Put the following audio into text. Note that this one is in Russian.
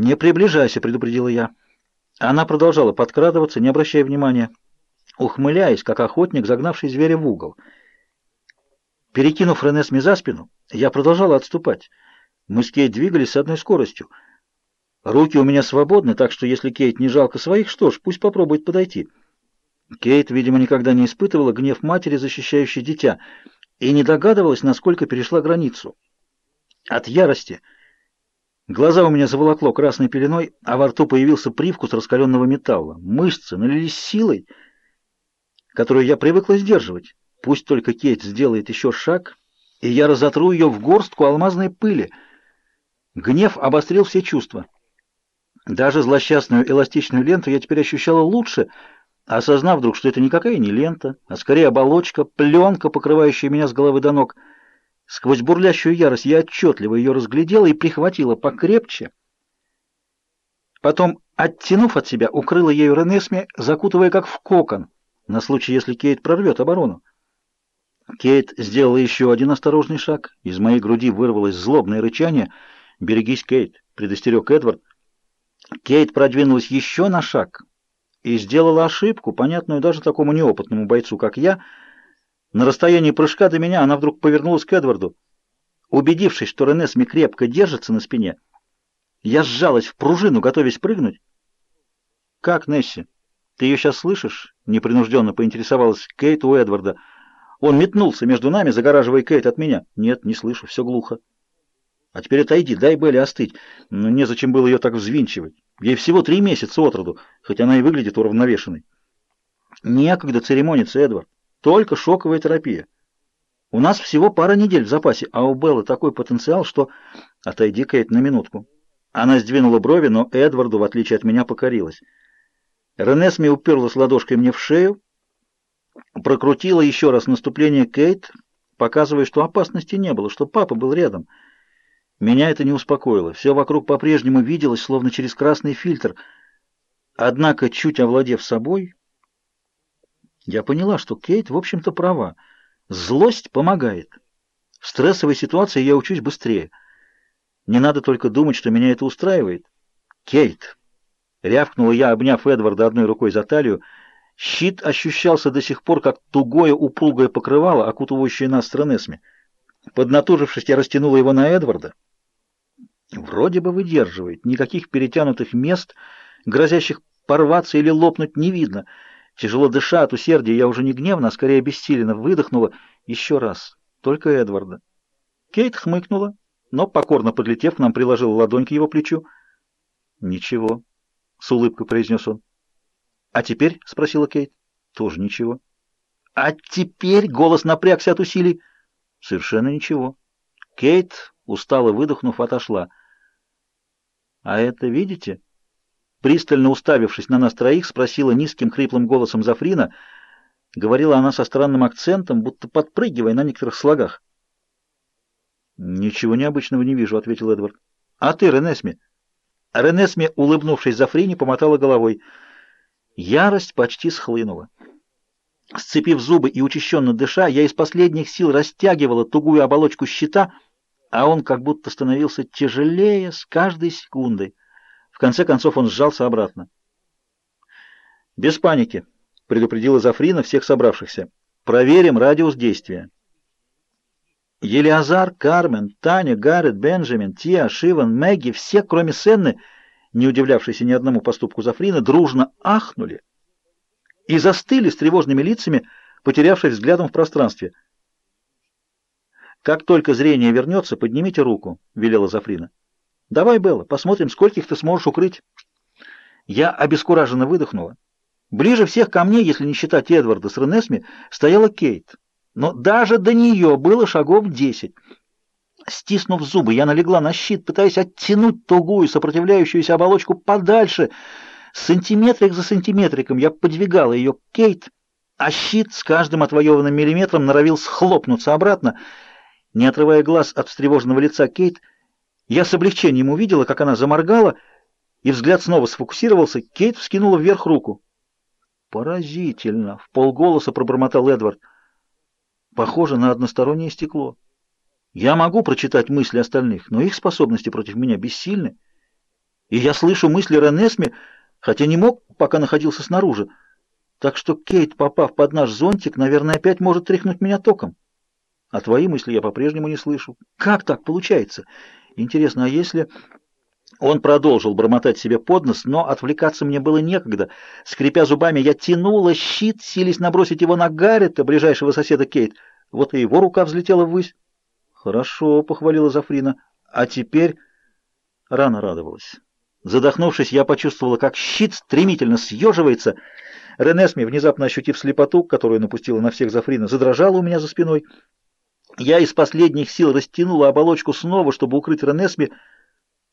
«Не приближайся», — предупредила я. Она продолжала подкрадываться, не обращая внимания, ухмыляясь, как охотник, загнавший зверя в угол. Перекинув Ренесми за спину, я продолжала отступать. Мы с Кейт двигались с одной скоростью. Руки у меня свободны, так что если Кейт не жалко своих, что ж, пусть попробует подойти. Кейт, видимо, никогда не испытывала гнев матери, защищающей дитя, и не догадывалась, насколько перешла границу. От ярости глаза у меня заволокло красной пеленой, а во рту появился привкус раскаленного металла. Мышцы налились силой, которую я привыкла сдерживать. Пусть только Кейт сделает еще шаг, и я разотру ее в горстку алмазной пыли. Гнев обострил все чувства. Даже злосчастную эластичную ленту я теперь ощущала лучше, осознав вдруг, что это никакая не лента, а скорее оболочка, пленка, покрывающая меня с головы до ног. Сквозь бурлящую ярость я отчетливо ее разглядела и прихватила покрепче. Потом, оттянув от себя, укрыла ею Ренесме, закутывая как в кокон, на случай, если Кейт прорвет оборону. Кейт сделала еще один осторожный шаг. Из моей груди вырвалось злобное рычание. «Берегись, Кейт!» — предостерег Эдвард. Кейт продвинулась еще на шаг и сделала ошибку, понятную даже такому неопытному бойцу, как я. На расстоянии прыжка до меня она вдруг повернулась к Эдварду. Убедившись, что Ренесми крепко держится на спине, я сжалась в пружину, готовясь прыгнуть. «Как, Несси? Ты ее сейчас слышишь?» — непринужденно поинтересовалась Кейт у Эдварда. Он метнулся между нами, загораживая Кейт от меня. «Нет, не слышу, все глухо». А теперь отойди, дай Белли остыть. Но незачем было ее так взвинчивать. Ей всего три месяца от роду, хоть она и выглядит уравновешенной. Некогда церемониться, Эдвард. Только шоковая терапия. У нас всего пара недель в запасе, а у Беллы такой потенциал, что... Отойди, Кейт, на минутку. Она сдвинула брови, но Эдварду, в отличие от меня, покорилась. Ренесми уперлась ладошкой мне в шею, прокрутила еще раз наступление Кейт, показывая, что опасности не было, что папа был рядом — меня это не успокоило. Все вокруг по-прежнему виделось, словно через красный фильтр. Однако, чуть овладев собой, я поняла, что Кейт, в общем-то, права. Злость помогает. В стрессовой ситуации я учусь быстрее. Не надо только думать, что меня это устраивает. «Кейт!» — рявкнула я, обняв Эдварда одной рукой за талию. Щит ощущался до сих пор, как тугое упругое покрывало, окутывающее нас с Ренесми. Поднатужившись, я растянула его на Эдварда. Вроде бы выдерживает, никаких перетянутых мест, грозящих порваться или лопнуть, не видно. Тяжело дыша от усердия, я уже не гневно, а скорее обессиленно выдохнула еще раз, только Эдварда. Кейт хмыкнула, но, покорно подлетев к нам, приложила ладонь к его плечу. «Ничего», — с улыбкой произнес он. «А теперь?» — спросила Кейт. «Тоже ничего». «А теперь?» — голос напрягся от усилий. «Совершенно ничего». Кейт, устало выдохнув, отошла. «А это видите?» Пристально уставившись на нас троих, спросила низким хриплым голосом Зафрина. Говорила она со странным акцентом, будто подпрыгивая на некоторых слогах. «Ничего необычного не вижу», — ответил Эдвард. «А ты, Ренесми?» Ренесми, улыбнувшись Зафрине, помотала головой. Ярость почти схлынула. Сцепив зубы и учащенно дыша, я из последних сил растягивала тугую оболочку щита — а он как будто становился тяжелее с каждой секундой. Конце концов он сжался обратно. «Без паники», — предупредила Зафрина всех собравшихся. «Проверим радиус действия». Елиазар, Кармен, Таня, Гаррет, Бенджамин, Тиа, Шиван, Мэгги, все, кроме Сенны, не удивлявшиеся ни одному поступку Зафрина, дружно ахнули и застыли с тревожными лицами, потерявшись взглядом в пространстве — «Как только зрение вернется, поднимите руку», — велела Зафрина. «Давай, Белла, посмотрим, скольких ты сможешь укрыть». Я обескураженно выдохнула. Ближе всех ко мне, если не считать Эдварда с Ренесми, стояла Кейт. Но даже до нее было шагов десять. Стиснув зубы, я налегла на щит, пытаясь оттянуть тугую сопротивляющуюся оболочку подальше. Сантиметрик за сантиметриком я подвигала ее к Кейт, а щит с каждым отвоеванным миллиметром норовил схлопнуться обратно — не отрывая глаз от встревоженного лица Кейт, я с облегчением увидела, как она заморгала, и взгляд снова сфокусировался. Кейт вскинула вверх руку. «Поразительно!» — в полголоса пробормотал Эдвард. «Похоже на одностороннее стекло. Я могу прочитать мысли остальных, но их способности против меня бессильны. И я слышу мысли Ренесми, хотя не мог, пока находился снаружи. Так что Кейт, попав под наш зонтик, наверное, опять может тряхнуть меня током. А твои мысли я по-прежнему не слышу. Как так получается? Интересно, а если... Он продолжил бормотать себе под нос, но отвлекаться мне было некогда. Скрипя зубами, я тянула щит, сились набросить его на Гаррета, ближайшего соседа Кейт. Вот и его рука взлетела ввысь. «Хорошо», — похвалила Зафрина. «А теперь...» Рано радовалась. Задохнувшись, я почувствовала, как щит стремительно съеживается. Ренесми, внезапно ощутив слепоту, которую напустила на всех Зафрина, задрожала у меня за спиной. Я из последних сил растянула оболочку снова, чтобы укрыть Ренесми,